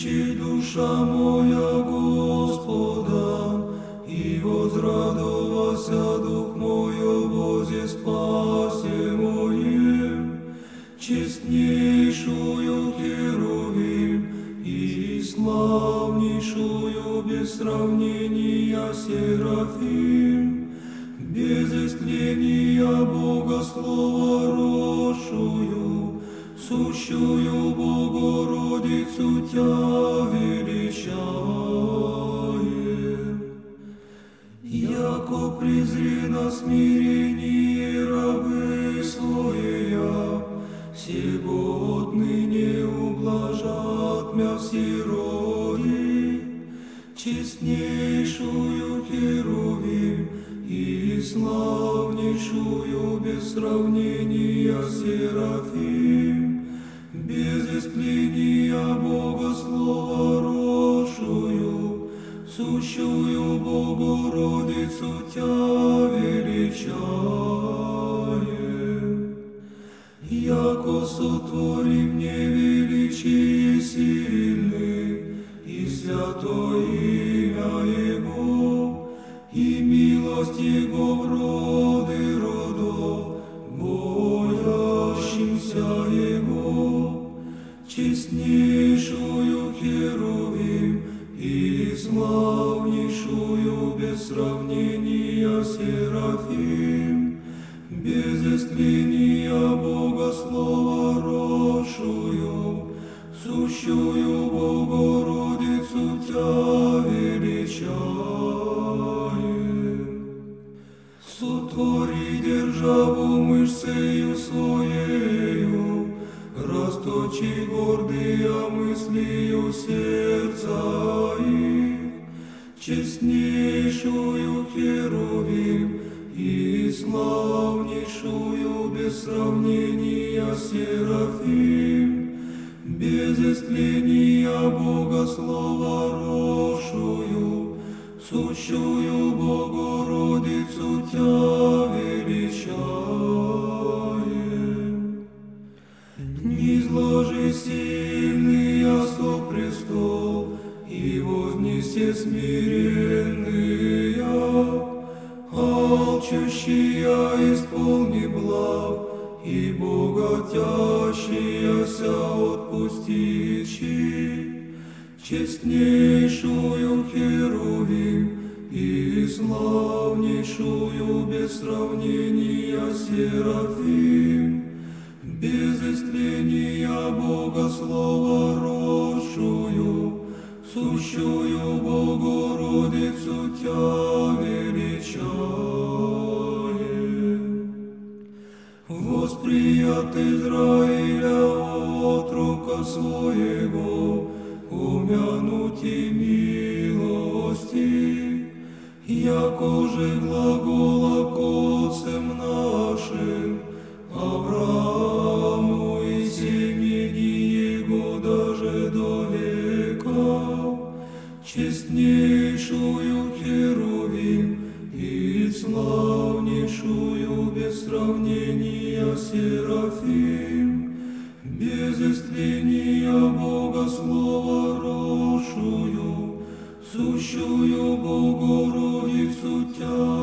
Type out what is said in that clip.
Возвеличит душа моя Господа, и возрадовался дух мой Бозе спасе моем, честнейшую Херувим и славнейшую без сравнения Серафим, без истления Бога Слова росшую, сущую Богородицу Тя величаем. Яко презри на смирение рабы своя, Сего отныне ублажат мя все роди, Честнейшую Херувим и славнейшую без сравнения Серафим, без истления Бога Слова росшую, сущую Богородицу Тя величаем. Яко сотвори мне величие сильный, и святое имя Его, и милость Его в роды родов, честнейшую Херувим и славнейшую без сравнения Серафим, без истления Бога Слова росшую, сущую Богородицу Тя величаем. Сотвори державу мышцею своею, расточи гордые мыслью сердца их, честнейшую Херувим и славнейшую без сравнения Серафим, без истления Бога Слова росшую, сущую Богородицу Тя. Низложи сильный со престол, и вознесе смиренные, алчущия исполни благ, и богатящаяся отпустичи, честнейшую Херувим и славнейшую без сравнения Серафим, без истления Бога Слова росшую, сущую Богородицу Тя величаем. Восприят Израиля отрока своего, умянути милости, яко же глагола к нашим, Аврааму и семени его даже до века, честнейшую Херувим и славнейшую без сравнения Серафим, без Бога Слова росшую, сущую Богородицу Тя.